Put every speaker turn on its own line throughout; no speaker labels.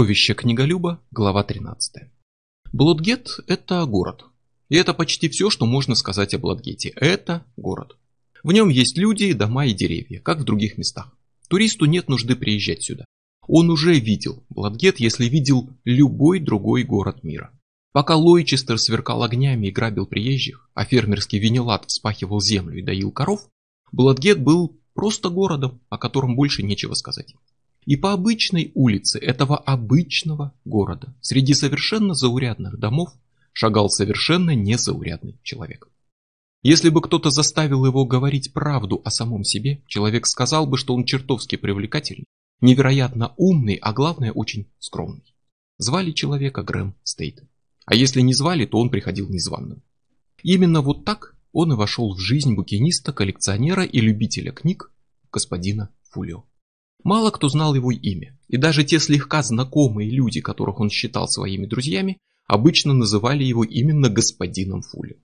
Сокровище книголюба, глава 13. Блодгет – это город. И это почти все, что можно сказать о Бладгете. Это город. В нем есть люди, дома и деревья, как в других местах. Туристу нет нужды приезжать сюда. Он уже видел Бладгет, если видел любой другой город мира. Пока Лойчестер сверкал огнями и грабил приезжих, а фермерский винилат вспахивал землю и доил коров, Бладгет был просто городом, о котором больше нечего сказать. И по обычной улице этого обычного города, среди совершенно заурядных домов, шагал совершенно незаурядный человек. Если бы кто-то заставил его говорить правду о самом себе, человек сказал бы, что он чертовски привлекательный, невероятно умный, а главное очень скромный. Звали человека Грэм Стейт. А если не звали, то он приходил незваным. Именно вот так он и вошел в жизнь букиниста, коллекционера и любителя книг господина Фулио. Мало кто знал его имя, и даже те слегка знакомые люди, которых он считал своими друзьями, обычно называли его именно господином Фулио.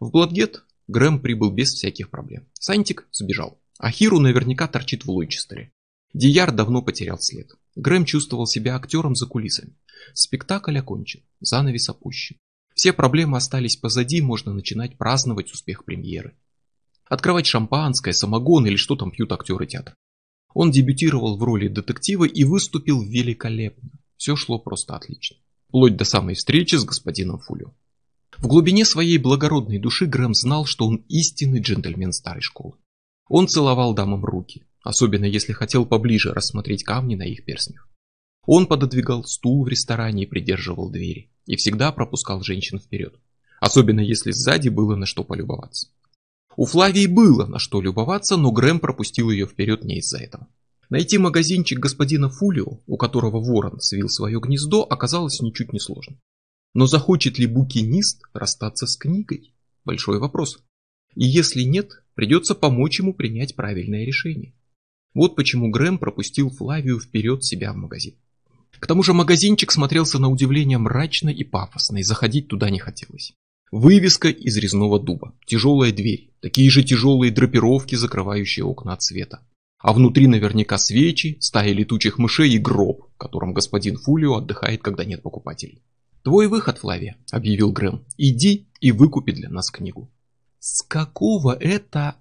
В Бладгет Грэм прибыл без всяких проблем. Сантик сбежал, а Хиру наверняка торчит в Лойчестере. Дияр давно потерял след. Грэм чувствовал себя актером за кулисами. Спектакль окончен, занавес опущен. Все проблемы остались позади, можно начинать праздновать успех премьеры. Открывать шампанское, самогон или что там пьют актеры театра. Он дебютировал в роли детектива и выступил великолепно. Все шло просто отлично. Вплоть до самой встречи с господином Фулио. В глубине своей благородной души Грэм знал, что он истинный джентльмен старой школы. Он целовал дамам руки, особенно если хотел поближе рассмотреть камни на их перстнях. Он пододвигал стул в ресторане и придерживал двери, и всегда пропускал женщин вперед, особенно если сзади было на что полюбоваться. У Флавии было на что любоваться, но Грэм пропустил ее вперед не из-за этого. Найти магазинчик господина Фулио, у которого ворон свил свое гнездо, оказалось ничуть не сложно. Но захочет ли букинист расстаться с книгой? Большой вопрос. И если нет, придется помочь ему принять правильное решение. Вот почему Грэм пропустил Флавию вперед себя в магазин. К тому же магазинчик смотрелся на удивление мрачно и пафосно, и заходить туда не хотелось. Вывеска из резного дуба, тяжелая дверь, такие же тяжелые драпировки, закрывающие окна от света. А внутри наверняка свечи, стая летучих мышей и гроб, в котором господин Фулио отдыхает, когда нет покупателей. «Твой выход, Флавия», — объявил Грэм. «Иди и выкупи для нас книгу». «С какого это...»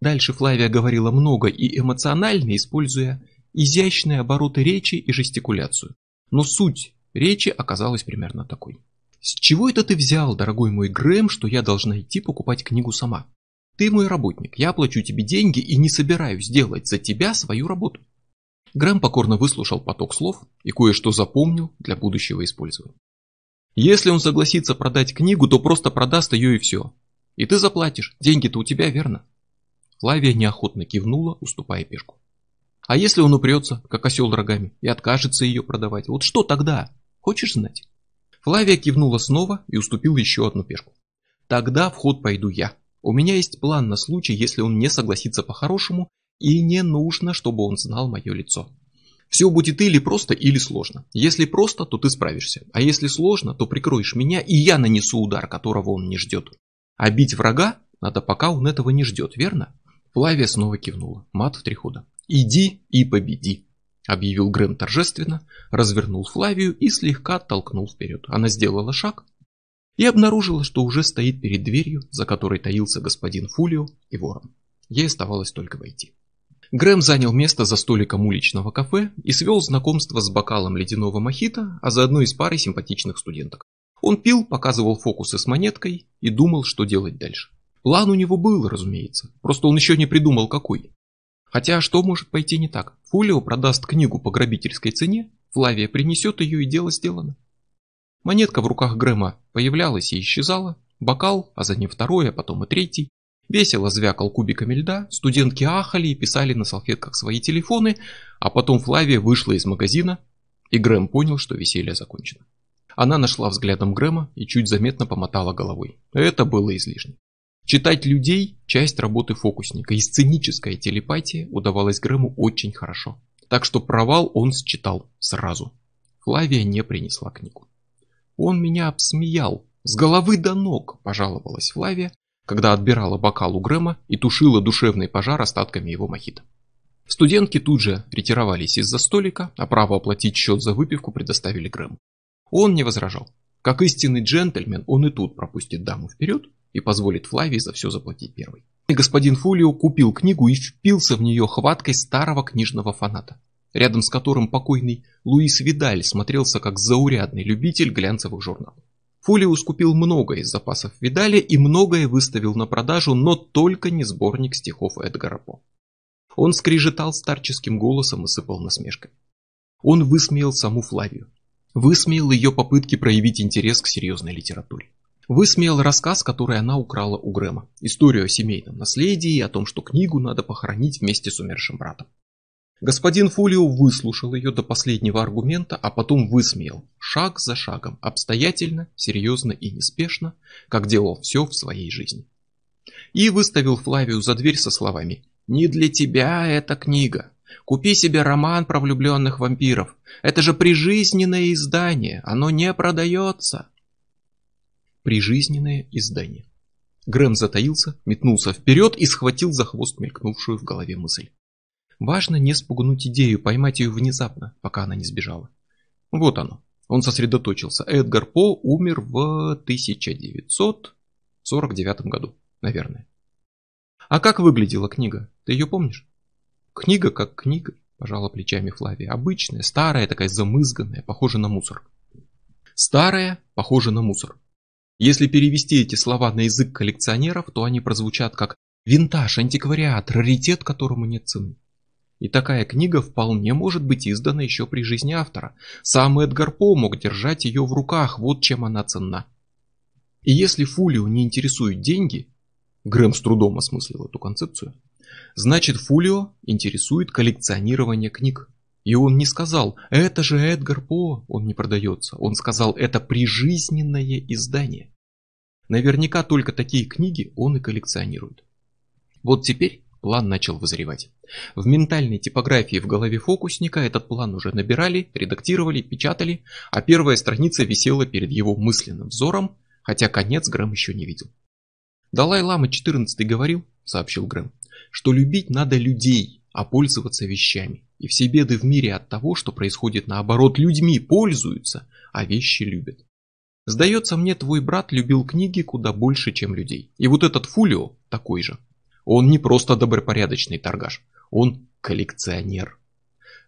Дальше Флавия говорила много и эмоционально, используя изящные обороты речи и жестикуляцию. Но суть речи оказалась примерно такой. С чего это ты взял, дорогой мой Грэм, что я должна идти покупать книгу сама? Ты мой работник, я плачу тебе деньги и не собираюсь делать за тебя свою работу. Грэм покорно выслушал поток слов и кое-что запомнил для будущего использования. Если он согласится продать книгу, то просто продаст ее и все. И ты заплатишь, деньги-то у тебя, верно? Флавия неохотно кивнула, уступая пешку. А если он упрется, как осел рогами, и откажется ее продавать, вот что тогда? Хочешь знать? Флавия кивнула снова и уступила еще одну пешку. Тогда в ход пойду я. У меня есть план на случай, если он не согласится по-хорошему, и не нужно, чтобы он знал мое лицо. Все будет или просто, или сложно. Если просто, то ты справишься. А если сложно, то прикроешь меня, и я нанесу удар, которого он не ждет. А бить врага надо, пока он этого не ждет, верно? Флавия снова кивнула. Мат в три хода. Иди и победи объявил Грэм торжественно, развернул Флавию и слегка толкнул вперед. Она сделала шаг и обнаружила, что уже стоит перед дверью, за которой таился господин Фулио и ворон. Ей оставалось только войти. Грэм занял место за столиком уличного кафе и свел знакомство с бокалом ледяного мохито, а заодно и с парой симпатичных студенток. Он пил, показывал фокусы с монеткой и думал, что делать дальше. План у него был, разумеется, просто он еще не придумал какой. Хотя что может пойти не так? Фулио продаст книгу по грабительской цене, Флавия принесет ее и дело сделано. Монетка в руках Грэма появлялась и исчезала, бокал, а за ним второй, а потом и третий. Весело звякал кубиками льда, студентки ахали и писали на салфетках свои телефоны, а потом Флавия вышла из магазина, и Грэм понял, что веселье закончено. Она нашла взглядом Грэма и чуть заметно помотала головой. Это было излишне. Читать людей – часть работы фокусника, и сценическая телепатия удавалась Грэму очень хорошо. Так что провал он считал сразу. Флавия не принесла книгу. «Он меня обсмеял, с головы до ног», – пожаловалась Флавия, когда отбирала бокал у Грэма и тушила душевный пожар остатками его мохито. Студентки тут же ретировались из-за столика, а право оплатить счет за выпивку предоставили Грэму. Он не возражал. Как истинный джентльмен, он и тут пропустит даму вперед и позволит Флавии за все заплатить первой. И господин Фулио купил книгу и впился в нее хваткой старого книжного фаната, рядом с которым покойный Луис Видаль смотрелся как заурядный любитель глянцевых журналов. Фулиус купил многое из запасов Видаля и многое выставил на продажу, но только не сборник стихов Эдгара По. Он скрежетал старческим голосом и сыпал насмешкой. Он высмеял саму Флавию. Высмеял ее попытки проявить интерес к серьезной литературе. Высмеял рассказ, который она украла у Грэма. Историю о семейном наследии и о том, что книгу надо похоронить вместе с умершим братом. Господин Фулио выслушал ее до последнего аргумента, а потом высмеял, шаг за шагом, обстоятельно, серьезно и неспешно, как делал все в своей жизни. И выставил Флавию за дверь со словами «Не для тебя эта книга. Купи себе роман про влюбленных вампиров. Это же прижизненное издание, оно не продается». Прижизненное издание. Грэм затаился, метнулся вперед и схватил за хвост мелькнувшую в голове мысль. Важно не спугнуть идею, поймать ее внезапно, пока она не сбежала. Вот оно. Он сосредоточился. Эдгар По умер в 1949 году, наверное. А как выглядела книга? Ты ее помнишь? Книга как книга, пожала плечами Флавия. Обычная, старая, такая замызганная, похожа на мусор. Старая, похожа на мусор. Если перевести эти слова на язык коллекционеров, то они прозвучат как винтаж, антиквариат, раритет, которому нет цены. И такая книга вполне может быть издана еще при жизни автора. Сам Эдгар По мог держать ее в руках, вот чем она ценна. И если Фулио не интересуют деньги, Грэм с трудом осмыслил эту концепцию, значит Фулио интересует коллекционирование книг. И он не сказал, это же Эдгар По, он не продается. Он сказал, это прижизненное издание. Наверняка только такие книги он и коллекционирует. Вот теперь план начал вызревать. В ментальной типографии в голове фокусника этот план уже набирали, редактировали, печатали, а первая страница висела перед его мысленным взором, хотя конец Грэм еще не видел. Далай-Лама XIV говорил, сообщил Грэм, что любить надо людей, а пользоваться вещами. И все беды в мире от того, что происходит наоборот, людьми пользуются, а вещи любят. Сдается мне, твой брат любил книги куда больше, чем людей. И вот этот Фулио такой же. Он не просто добропорядочный торгаш, он коллекционер.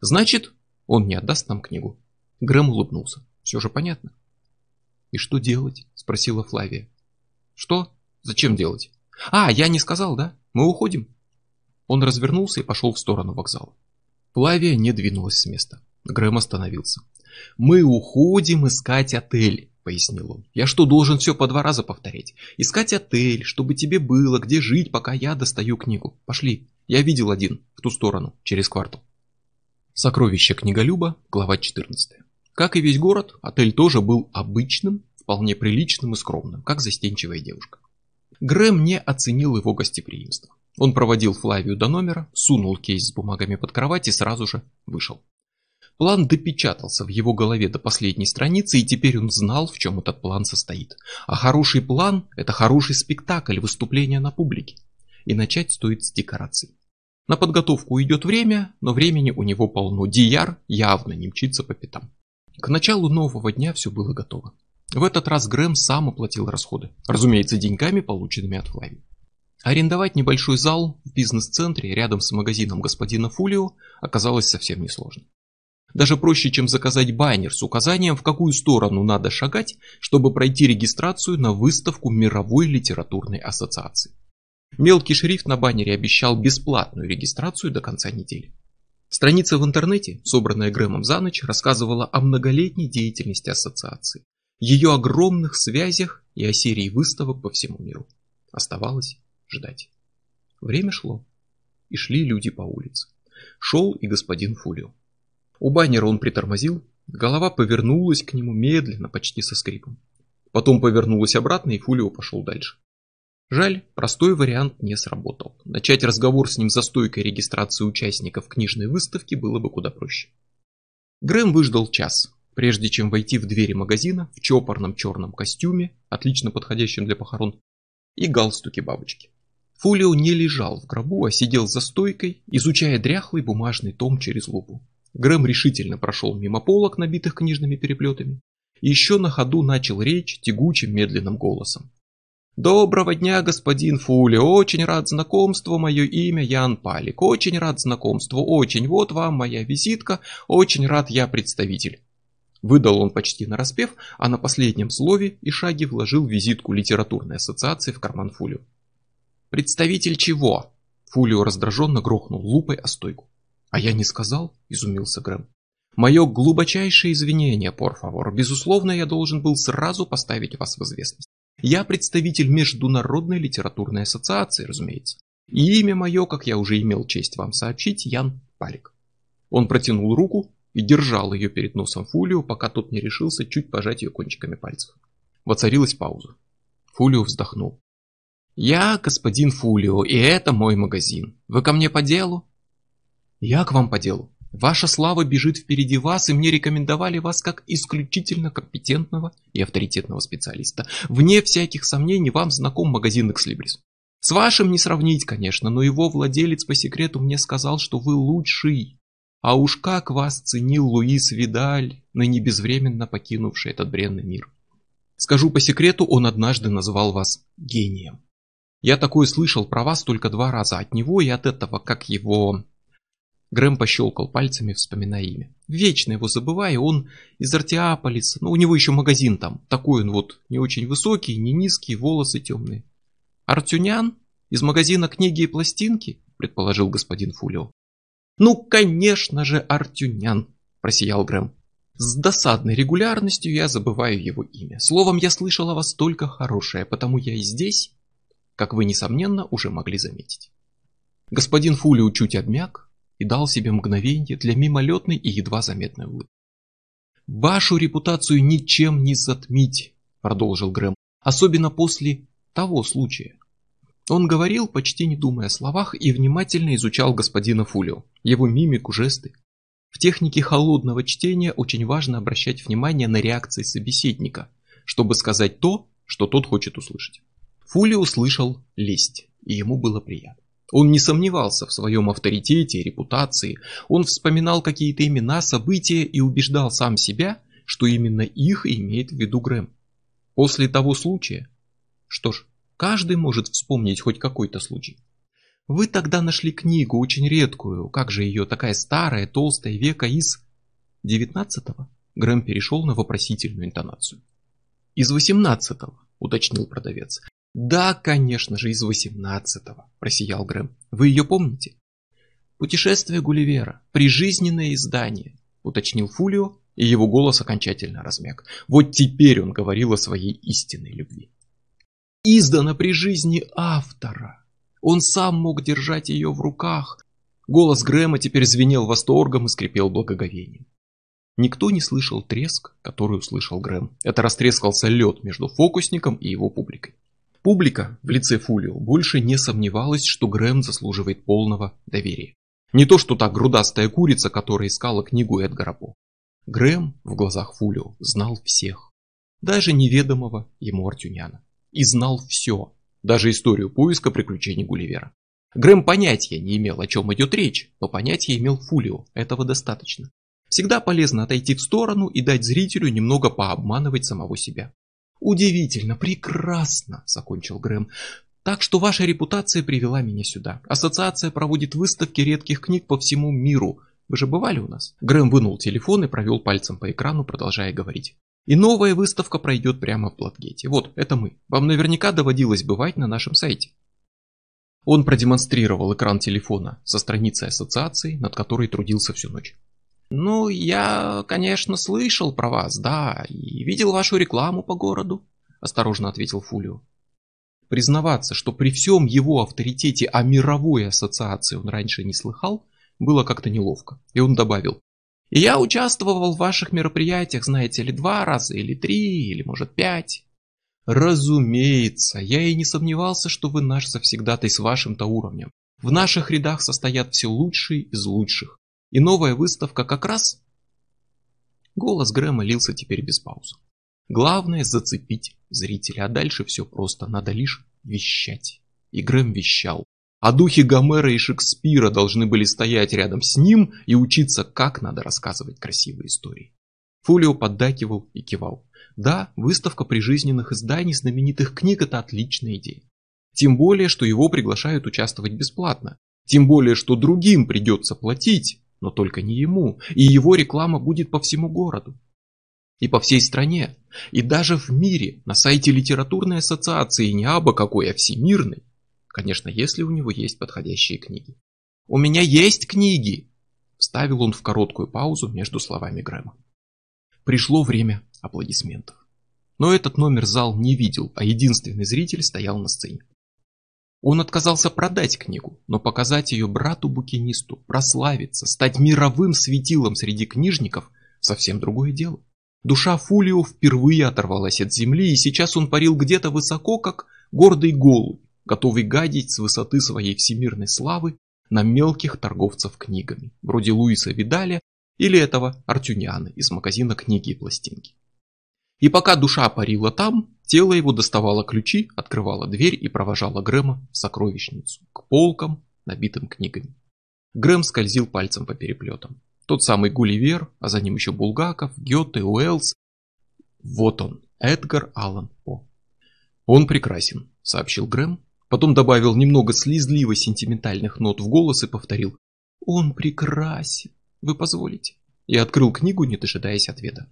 Значит, он не отдаст нам книгу. Грэм улыбнулся. Все же понятно. И что делать? Спросила Флавия. Что? Зачем делать? А, я не сказал, да? Мы уходим. Он развернулся и пошел в сторону вокзала. Флавия не двинулась с места. Грэм остановился. Мы уходим искать отель пояснил он. Я что, должен все по два раза повторять? Искать отель, чтобы тебе было где жить, пока я достаю книгу. Пошли. Я видел один, в ту сторону, через квартал. Сокровище книголюба, глава 14. Как и весь город, отель тоже был обычным, вполне приличным и скромным, как застенчивая девушка. Грэм не оценил его гостеприимство. Он проводил Флавию до номера, сунул кейс с бумагами под кровать и сразу же вышел. План допечатался в его голове до последней страницы, и теперь он знал, в чем этот план состоит. А хороший план – это хороший спектакль, выступление на публике. И начать стоит с декораций. На подготовку идет время, но времени у него полно. Дияр явно не мчится по пятам. К началу нового дня все было готово. В этот раз Грэм сам оплатил расходы. Разумеется, деньгами, полученными от Флави. Арендовать небольшой зал в бизнес-центре рядом с магазином господина Фулио оказалось совсем несложно. Даже проще, чем заказать баннер с указанием, в какую сторону надо шагать, чтобы пройти регистрацию на выставку Мировой литературной ассоциации. Мелкий шрифт на баннере обещал бесплатную регистрацию до конца недели. Страница в интернете, собранная Грэмом за ночь, рассказывала о многолетней деятельности ассоциации, ее огромных связях и о серии выставок по всему миру. Оставалось ждать. Время шло, и шли люди по улице. Шел и господин Фулио. У баннера он притормозил, голова повернулась к нему медленно, почти со скрипом. Потом повернулась обратно, и Фулио пошел дальше. Жаль, простой вариант не сработал. Начать разговор с ним за стойкой регистрации участников книжной выставки было бы куда проще. Грэм выждал час, прежде чем войти в двери магазина в чопорном черном костюме, отлично подходящем для похорон, и галстуке бабочки. Фулио не лежал в гробу, а сидел за стойкой, изучая дряхлый бумажный том через лупу. Грэм решительно прошел мимо полок, набитых книжными переплетами, и еще на ходу начал речь тягучим медленным голосом. «Доброго дня, господин Фули, очень рад знакомству, мое имя Ян Палик, очень рад знакомству, очень, вот вам моя визитка, очень рад я представитель». Выдал он почти нараспев, а на последнем слове и шаге вложил визитку литературной ассоциации в карман Фулио. «Представитель чего?» Фулио раздраженно грохнул лупой о стойку. «А я не сказал?» – изумился Грэм. «Мое глубочайшее извинение, порфавор. Безусловно, я должен был сразу поставить вас в известность. Я представитель Международной литературной ассоциации, разумеется. И имя мое, как я уже имел честь вам сообщить, Ян Палик. Он протянул руку и держал ее перед носом Фулио, пока тот не решился чуть пожать ее кончиками пальцев. Воцарилась пауза. Фулио вздохнул. «Я господин Фулио, и это мой магазин. Вы ко мне по делу?» «Я к вам по делу. Ваша слава бежит впереди вас, и мне рекомендовали вас как исключительно компетентного и авторитетного специалиста. Вне всяких сомнений вам знаком магазин Экслибрис. С вашим не сравнить, конечно, но его владелец по секрету мне сказал, что вы лучший. А уж как вас ценил Луис Видаль, ныне безвременно покинувший этот бренный мир. Скажу по секрету, он однажды назвал вас гением. Я такое слышал про вас только два раза от него и от этого, как его Грэм пощелкал пальцами, вспоминая имя. Вечно его забываю, он из Артиаполиса, ну у него еще магазин там, такой он вот, не очень высокий, не низкий, волосы темные. Артюнян? Из магазина книги и пластинки? Предположил господин Фулио. Ну, конечно же, Артюнян, просиял Грэм. С досадной регулярностью я забываю его имя. Словом, я слышал о вас только хорошее, потому я и здесь, как вы, несомненно, уже могли заметить. Господин Фулио чуть обмяк, и дал себе мгновение для мимолетной и едва заметной улыбки. «Вашу репутацию ничем не затмить», — продолжил Грэм, «особенно после того случая». Он говорил, почти не думая о словах, и внимательно изучал господина Фулио, его мимику, жесты. В технике холодного чтения очень важно обращать внимание на реакции собеседника, чтобы сказать то, что тот хочет услышать. Фулио услышал лесть, и ему было приятно. Он не сомневался в своем авторитете и репутации, он вспоминал какие-то имена, события и убеждал сам себя, что именно их имеет в виду Грэм. После того случая, что ж, каждый может вспомнить хоть какой-то случай. Вы тогда нашли книгу, очень редкую, как же ее, такая старая, толстая, века из... девятнадцатого? Грэм перешел на вопросительную интонацию. Из восемнадцатого, уточнил продавец. «Да, конечно же, из восемнадцатого», – просиял Грэм. «Вы ее помните?» «Путешествие Гулливера. Прижизненное издание», – уточнил Фулио, и его голос окончательно размяк. Вот теперь он говорил о своей истинной любви. «Издано при жизни автора. Он сам мог держать ее в руках». Голос Грэма теперь звенел восторгом и скрипел благоговением. Никто не слышал треск, который услышал Грэм. Это растрескался лед между фокусником и его публикой. Публика в лице Фулио больше не сомневалась, что Грэм заслуживает полного доверия. Не то, что та грудастая курица, которая искала книгу Эдгара По. Грэм в глазах Фулио знал всех, даже неведомого ему Артюняна. И знал все, даже историю поиска приключений Гулливера. Грэм понятия не имел, о чем идет речь, но понятия имел Фулио, этого достаточно. Всегда полезно отойти в сторону и дать зрителю немного пообманывать самого себя. Удивительно, прекрасно, закончил Грэм. Так что ваша репутация привела меня сюда. Ассоциация проводит выставки редких книг по всему миру. Вы же бывали у нас? Грэм вынул телефон и провел пальцем по экрану, продолжая говорить. И новая выставка пройдет прямо в Платгете. Вот, это мы. Вам наверняка доводилось бывать на нашем сайте. Он продемонстрировал экран телефона со страницей ассоциации, над которой трудился всю ночь. «Ну, я, конечно, слышал про вас, да, и видел вашу рекламу по городу», – осторожно ответил Фулио. Признаваться, что при всем его авторитете о мировой ассоциации он раньше не слыхал, было как-то неловко, и он добавил. «И я участвовал в ваших мероприятиях, знаете ли, два раза, или три, или, может, пять». «Разумеется, я и не сомневался, что вы наш завсегдатай с вашим-то уровнем. В наших рядах состоят все лучшие из лучших. И новая выставка как раз... Голос Грэма лился теперь без паузы. Главное зацепить зрителя, а дальше все просто, надо лишь вещать. и Грэм вещал. А духи Гомера и Шекспира должны были стоять рядом с ним и учиться, как надо рассказывать красивые истории. Фулио поддакивал и кивал. Да, выставка прижизненных изданий знаменитых книг – это отличная идея. Тем более, что его приглашают участвовать бесплатно. Тем более, что другим придется платить, но только не ему, и его реклама будет по всему городу. И по всей стране, и даже в мире, на сайте литературной ассоциации не абы какой, а всемирной. Конечно, если у него есть подходящие книги. «У меня есть книги!» Вставил он в короткую паузу между словами Грэма. Пришло время аплодисментов. Но этот номер зал не видел, а единственный зритель стоял на сцене. Он отказался продать книгу, но показать ее брату-букинисту, прославиться, стать мировым светилом среди книжников – совсем другое дело. Душа Фулио впервые оторвалась от земли, и сейчас он парил где-то высоко, как гордый голубь, готовый гадить с высоты своей всемирной славы на мелких торговцев книгами, вроде Луиса Видаля или этого Артюняна из магазина книги и пластинки. И пока душа парила там, тело его доставало ключи, открывало дверь и провожало Грэма в сокровищницу, к полкам, набитым книгами. Грэм скользил пальцем по переплетам. Тот самый Гулливер, а за ним еще Булгаков, Гёте, Уэллс. Вот он, Эдгар Аллан По. Он прекрасен, сообщил Грэм, потом добавил немного слезливо-сентиментальных нот в голос и повторил. Он прекрасен, вы позволите? И открыл книгу, не дожидаясь ответа.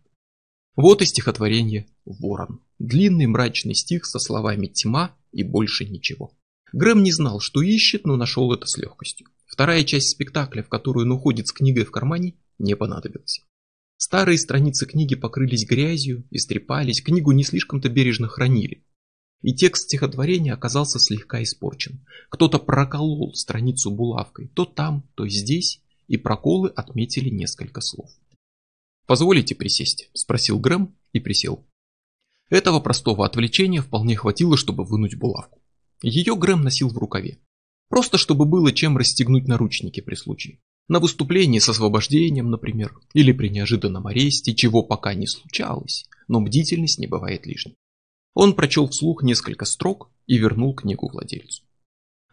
Вот и стихотворение «Ворон». Длинный мрачный стих со словами «тьма» и больше ничего. Грэм не знал, что ищет, но нашел это с легкостью. Вторая часть спектакля, в которую он уходит с книгой в кармане, не понадобилась. Старые страницы книги покрылись грязью, истрепались, книгу не слишком-то бережно хранили. И текст стихотворения оказался слегка испорчен. Кто-то проколол страницу булавкой, то там, то здесь, и проколы отметили несколько слов. «Позволите присесть?» – спросил Грэм и присел. Этого простого отвлечения вполне хватило, чтобы вынуть булавку. Ее Грэм носил в рукаве. Просто чтобы было чем расстегнуть наручники при случае. На выступлении с освобождением, например, или при неожиданном аресте, чего пока не случалось, но бдительность не бывает лишней. Он прочел вслух несколько строк и вернул книгу владельцу.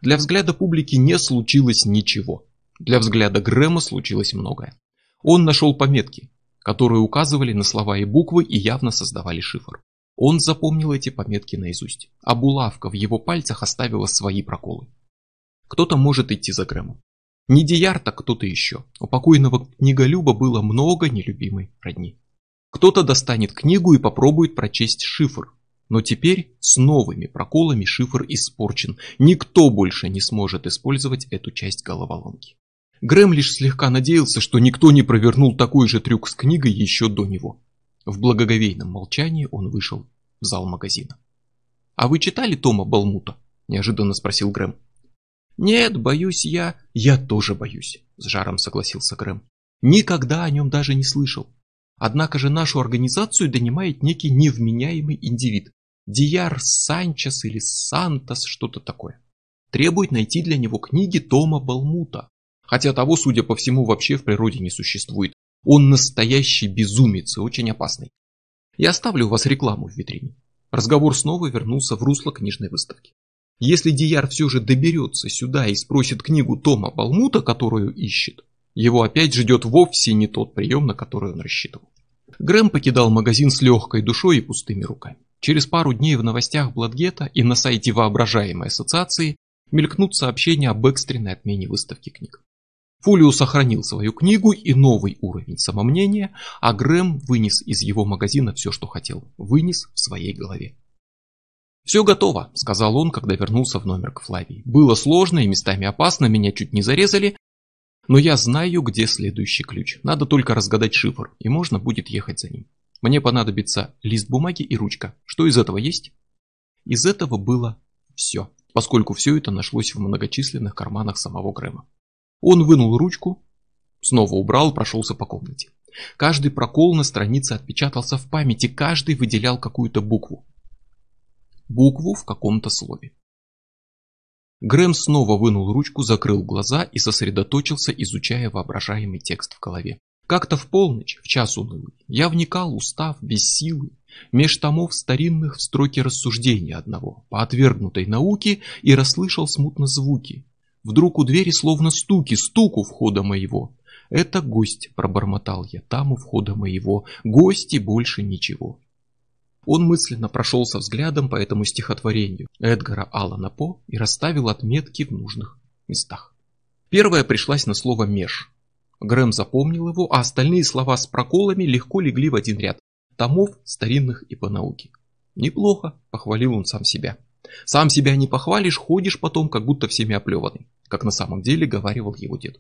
Для взгляда публики не случилось ничего. Для взгляда Грэма случилось многое. Он нашел пометки, которые указывали на слова и буквы и явно создавали шифр. Он запомнил эти пометки наизусть, а булавка в его пальцах оставила свои проколы. Кто-то может идти за Грэмом. Не Дияр, так кто-то еще. У покойного книголюба было много нелюбимой родни. Кто-то достанет книгу и попробует прочесть шифр. Но теперь с новыми проколами шифр испорчен. Никто больше не сможет использовать эту часть головоломки. Грэм лишь слегка надеялся, что никто не провернул такой же трюк с книгой еще до него. В благоговейном молчании он вышел в зал магазина. «А вы читали Тома Балмута?» – неожиданно спросил Грэм. «Нет, боюсь я...» «Я тоже боюсь», — с жаром согласился Грэм. «Никогда о нем даже не слышал. Однако же нашу организацию донимает некий невменяемый индивид. Дияр Санчес или Сантос, что-то такое. Требует найти для него книги Тома Балмута. Хотя того, судя по всему, вообще в природе не существует. Он настоящий безумец и очень опасный. Я оставлю у вас рекламу в витрине. Разговор снова вернулся в русло книжной выставки. Если Дияр все же доберется сюда и спросит книгу Тома Балмута, которую ищет, его опять ждет вовсе не тот прием, на который он рассчитывал. Грэм покидал магазин с легкой душой и пустыми руками. Через пару дней в новостях Бладгета и на сайте воображаемой ассоциации мелькнут сообщения об экстренной отмене выставки книг. Фулиус сохранил свою книгу и новый уровень самомнения, а Грэм вынес из его магазина все, что хотел. Вынес в своей голове. «Все готово», — сказал он, когда вернулся в номер к Флавии. «Было сложно и местами опасно, меня чуть не зарезали, но я знаю, где следующий ключ. Надо только разгадать шифр, и можно будет ехать за ним. Мне понадобится лист бумаги и ручка. Что из этого есть?» Из этого было все, поскольку все это нашлось в многочисленных карманах самого Грэма. Он вынул ручку, снова убрал, прошелся по комнате. Каждый прокол на странице отпечатался в памяти, каждый выделял какую-то букву букву в каком-то слове. Грэм снова вынул ручку, закрыл глаза и сосредоточился, изучая воображаемый текст в голове. Как-то в полночь, в час унылый, я вникал, устав, без силы, меж томов старинных в строке рассуждения одного, по отвергнутой науке, и расслышал смутно звуки. Вдруг у двери словно стуки, стук у входа моего. Это гость, пробормотал я, там у входа моего, гости больше ничего. Он мысленно прошелся взглядом по этому стихотворению Эдгара Аллана По и расставил отметки в нужных местах. Первая пришлась на слово «меж». Грэм запомнил его, а остальные слова с проколами легко легли в один ряд. Томов старинных и по науке. Неплохо, похвалил он сам себя. Сам себя не похвалишь, ходишь потом, как будто всеми оплеванный, как на самом деле говаривал его дед.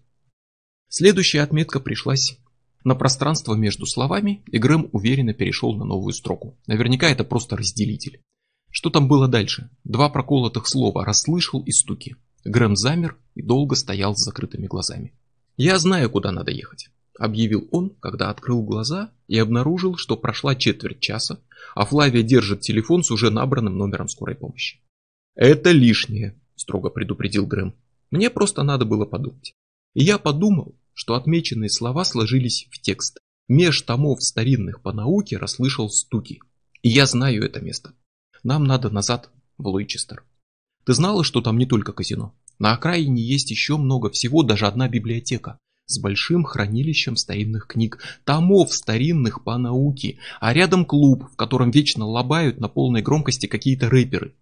Следующая отметка пришлась на пространство между словами, и Грэм уверенно перешел на новую строку. Наверняка это просто разделитель. Что там было дальше? Два проколотых слова расслышал и стуки. Грэм замер и долго стоял с закрытыми глазами. «Я знаю, куда надо ехать», — объявил он, когда открыл глаза и обнаружил, что прошла четверть часа, а Флавия держит телефон с уже набранным номером скорой помощи. «Это лишнее», — строго предупредил Грэм. «Мне просто надо было подумать». И я подумал, что отмеченные слова сложились в текст. Меж томов старинных по науке расслышал стуки. И я знаю это место. Нам надо назад в Луичестер. Ты знала, что там не только казино? На окраине есть еще много всего, даже одна библиотека с большим хранилищем старинных книг, томов старинных по науке, а рядом клуб, в котором вечно лобают на полной громкости какие-то рэперы.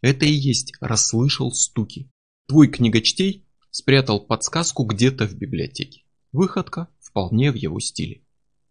Это и есть «расслышал стуки». Твой книгочтей спрятал подсказку где-то в библиотеке. Выходка вполне в его стиле.